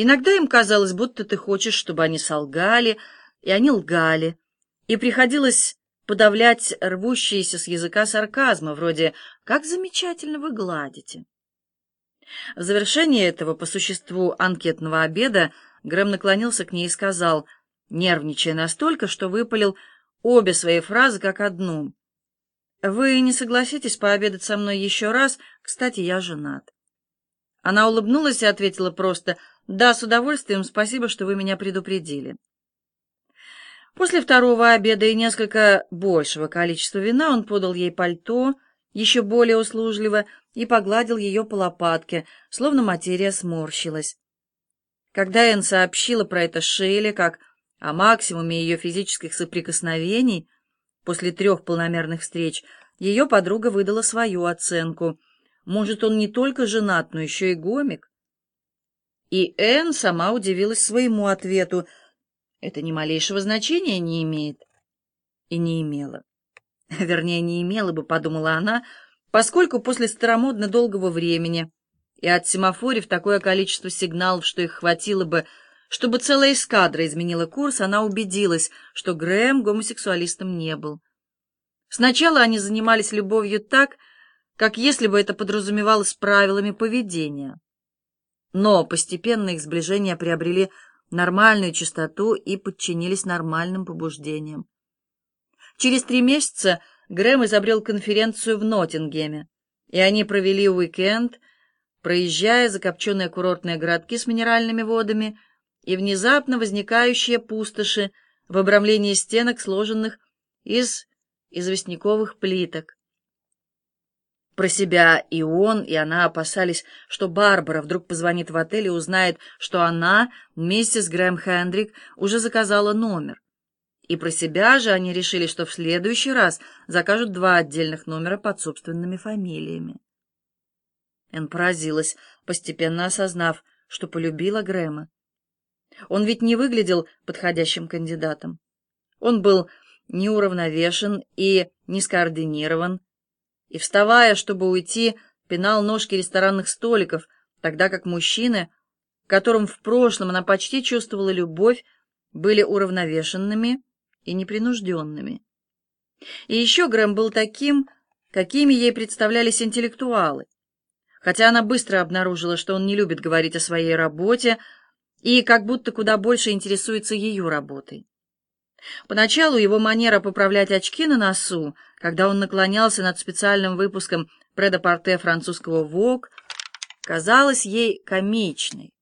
Иногда им казалось, будто ты хочешь, чтобы они солгали, и они лгали, и приходилось подавлять рвущиеся с языка сарказма, вроде «как замечательно вы гладите». В завершении этого, по существу анкетного обеда, Грэм наклонился к ней и сказал, нервничая настолько, что выпалил обе свои фразы как одну. «Вы не согласитесь пообедать со мной еще раз? Кстати, я женат». Она улыбнулась и ответила просто «Да, с удовольствием, спасибо, что вы меня предупредили». После второго обеда и несколько большего количества вина он подал ей пальто, еще более услужливо, и погладил ее по лопатке, словно материя сморщилась. Когда Энн сообщила про это Шейле, как о максимуме ее физических соприкосновений, после трех полномерных встреч, ее подруга выдала свою оценку. Может, он не только женат, но еще и гомик? И Энн сама удивилась своему ответу. Это ни малейшего значения не имеет. И не имела. Вернее, не имела бы, подумала она, поскольку после старомодно долгого времени и от семафорив такое количество сигналов, что их хватило бы, чтобы целая эскадра изменила курс, она убедилась, что Грэм гомосексуалистом не был. Сначала они занимались любовью так, как если бы это подразумевалось правилами поведения. Но постепенно их сближения приобрели нормальную чистоту и подчинились нормальным побуждениям. Через три месяца Грэм изобрел конференцию в Ноттингеме, и они провели уикенд, проезжая закопченные курортные городки с минеральными водами и внезапно возникающие пустоши в обрамлении стенок, сложенных из известняковых плиток. Про себя и он, и она опасались, что Барбара вдруг позвонит в отель и узнает, что она, миссис Грэм Хендрик, уже заказала номер. И про себя же они решили, что в следующий раз закажут два отдельных номера под собственными фамилиями. Эн поразилась, постепенно осознав, что полюбила Грэма. Он ведь не выглядел подходящим кандидатом. Он был неуравновешен и нескоординирован, и, вставая, чтобы уйти, пинал ножки ресторанных столиков, тогда как мужчины, которым в прошлом она почти чувствовала любовь, были уравновешенными и непринужденными. И еще Грэм был таким, какими ей представлялись интеллектуалы, хотя она быстро обнаружила, что он не любит говорить о своей работе и как будто куда больше интересуется ее работой. Поначалу его манера поправлять очки на носу, когда он наклонялся над специальным выпуском предопорте французского «Вог», казалась ей комичной,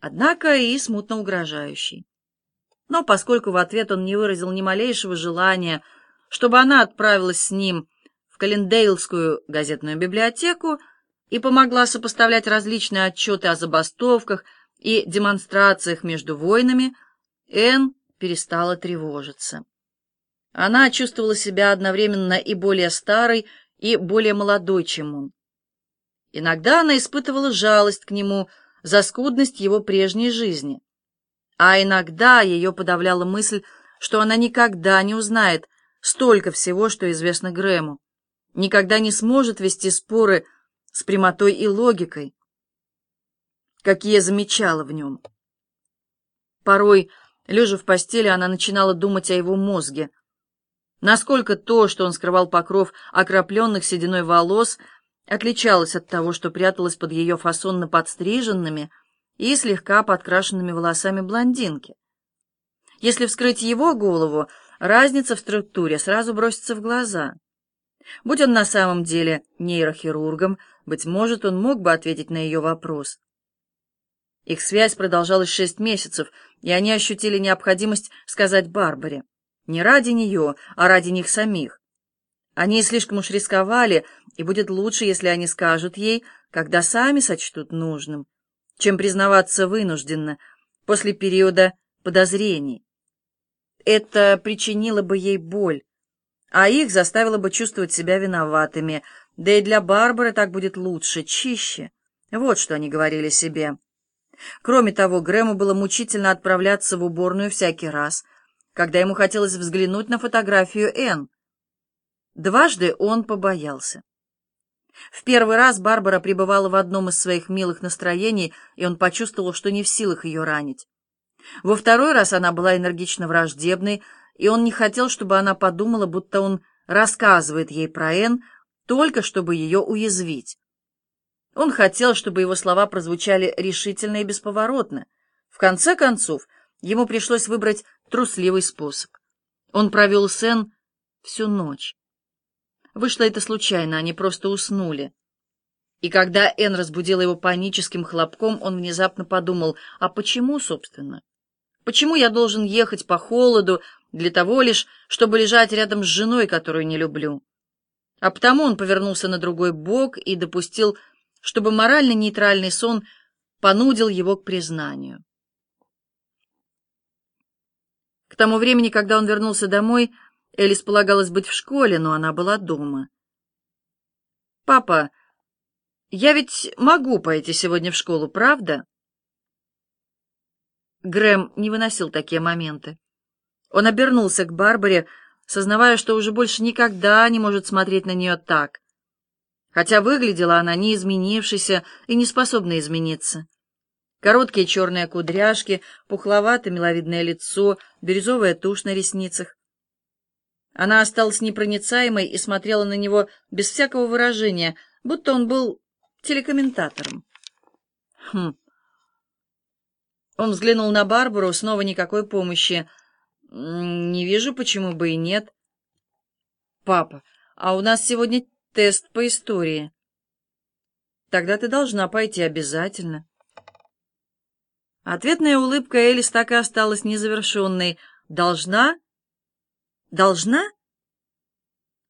однако и смутно угрожающей. Но поскольку в ответ он не выразил ни малейшего желания, чтобы она отправилась с ним в Календейлскую газетную библиотеку и помогла сопоставлять различные отчеты о забастовках и демонстрациях между войнами, Энн перестала тревожиться. Она чувствовала себя одновременно и более старой, и более молодой, чем он. Иногда она испытывала жалость к нему за скудность его прежней жизни, а иногда ее подавляла мысль, что она никогда не узнает столько всего, что известно Грэму, никогда не сможет вести споры с прямотой и логикой, какие замечала в нем. Порой Лежа в постели, она начинала думать о его мозге. Насколько то, что он скрывал покров окропленных сединой волос, отличалось от того, что пряталось под ее фасонно подстриженными и слегка подкрашенными волосами блондинки. Если вскрыть его голову, разница в структуре сразу бросится в глаза. Будь он на самом деле нейрохирургом, быть может, он мог бы ответить на ее вопрос. Их связь продолжалась шесть месяцев, и они ощутили необходимость сказать Барбаре. Не ради нее, а ради них самих. Они слишком уж рисковали, и будет лучше, если они скажут ей, когда сами сочтут нужным, чем признаваться вынужденно после периода подозрений. Это причинило бы ей боль, а их заставило бы чувствовать себя виноватыми, да и для Барбары так будет лучше, чище. Вот что они говорили себе. Кроме того, Грэму было мучительно отправляться в уборную всякий раз, когда ему хотелось взглянуть на фотографию Энн. Дважды он побоялся. В первый раз Барбара пребывала в одном из своих милых настроений, и он почувствовал, что не в силах ее ранить. Во второй раз она была энергично враждебной, и он не хотел, чтобы она подумала, будто он рассказывает ей про Энн, только чтобы ее уязвить. Он хотел, чтобы его слова прозвучали решительно и бесповоротно. В конце концов, ему пришлось выбрать трусливый способ. Он провел с Энн всю ночь. Вышло это случайно, они просто уснули. И когда Энн разбудила его паническим хлопком, он внезапно подумал, а почему, собственно? Почему я должен ехать по холоду для того лишь, чтобы лежать рядом с женой, которую не люблю? А потому он повернулся на другой бок и допустил, чтобы морально-нейтральный сон понудил его к признанию. К тому времени, когда он вернулся домой, Элис полагалось быть в школе, но она была дома. «Папа, я ведь могу пойти сегодня в школу, правда?» Грэм не выносил такие моменты. Он обернулся к Барбаре, сознавая, что уже больше никогда не может смотреть на нее так, хотя выглядела она не изменившейся и не способной измениться. Короткие черные кудряшки, пухловатое миловидное лицо, бирюзовая тушь на ресницах. Она осталась непроницаемой и смотрела на него без всякого выражения, будто он был телекомментатором. Хм. Он взглянул на Барбару, снова никакой помощи. Не вижу, почему бы и нет. Папа, а у нас сегодня тест по истории. Тогда ты должна пойти обязательно. Ответная улыбка Элис так и осталась незавершенной. Должна? Должна?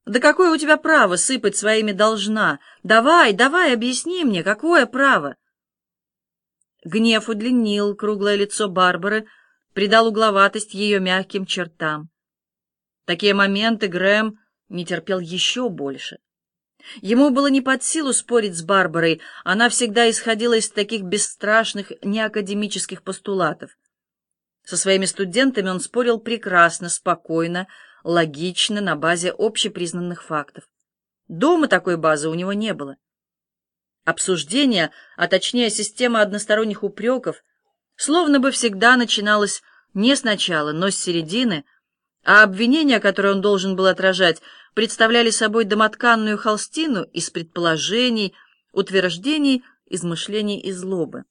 Да какое у тебя право сыпать своими «должна»? Давай, давай, объясни мне, какое право? Гнев удлинил круглое лицо Барбары, придал угловатость ее мягким чертам. Такие моменты Грэм не терпел еще больше. Ему было не под силу спорить с Барбарой, она всегда исходила из таких бесстрашных неакадемических постулатов. Со своими студентами он спорил прекрасно, спокойно, логично, на базе общепризнанных фактов. Дома такой базы у него не было. Обсуждение, а точнее система односторонних упреков, словно бы всегда начиналось не сначала, но с середины, а обвинения, которые он должен был отражать, представляли собой домотканную холстину из предположений, утверждений, измышлений и злобы.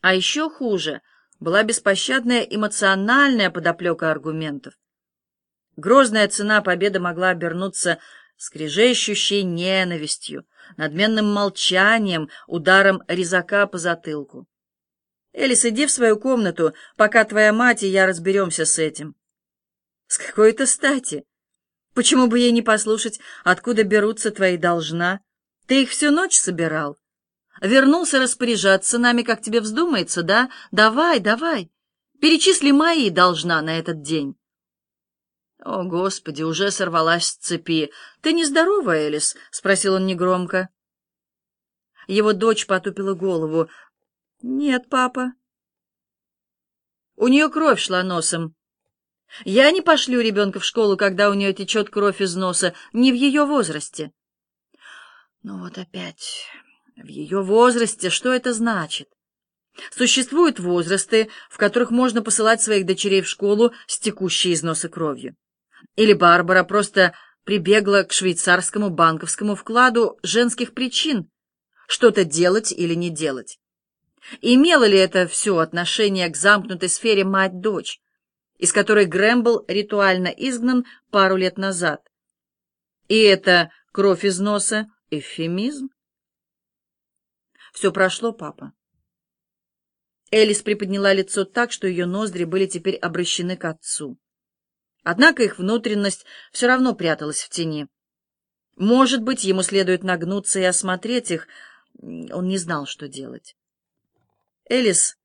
А еще хуже была беспощадная эмоциональная подоплека аргументов. Грозная цена победы могла обернуться скрежещущей ненавистью, надменным молчанием, ударом резака по затылку. «Элис, иди в свою комнату, пока твоя мать и я разберемся с этим». «С какой-то стати? Почему бы ей не послушать, откуда берутся твои должна? Ты их всю ночь собирал? Вернулся распоряжаться нами, как тебе вздумается, да? Давай, давай, перечисли мои должна на этот день». «О, Господи, уже сорвалась с цепи. Ты нездорова, Элис?» — спросил он негромко. Его дочь потупила голову. «Нет, папа». У нее кровь шла носом. Я не пошлю ребенка в школу, когда у нее течет кровь из носа, не в ее возрасте. Ну вот опять, в ее возрасте, что это значит? Существуют возрасты, в которых можно посылать своих дочерей в школу с текущей из носа кровью. Или Барбара просто прибегла к швейцарскому банковскому вкладу женских причин что-то делать или не делать. Имело ли это все отношение к замкнутой сфере мать-дочь, из которой Грэм был ритуально изгнан пару лет назад? И это кровь из носа — эвфемизм? Все прошло, папа. Элис приподняла лицо так, что ее ноздри были теперь обращены к отцу. Однако их внутренность все равно пряталась в тени. Может быть, ему следует нагнуться и осмотреть их. Он не знал, что делать. «Элис,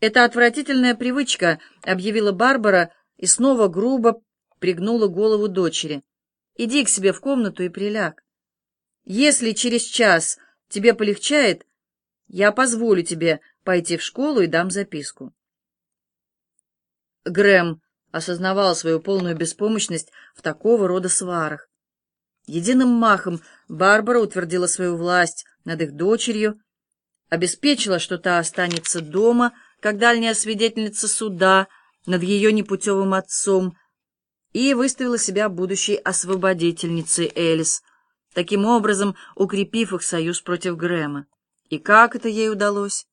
это отвратительная привычка», — объявила Барбара и снова грубо пригнула голову дочери. «Иди к себе в комнату и приляг. Если через час тебе полегчает, я позволю тебе пойти в школу и дам записку». Грэм осознавал свою полную беспомощность в такого рода сварах. Единым махом Барбара утвердила свою власть над их дочерью, обеспечила, что та останется дома, как дальняя свидетельница суда над ее непутевым отцом, и выставила себя будущей освободительницей Элис, таким образом укрепив их союз против Грэма. И как это ей удалось?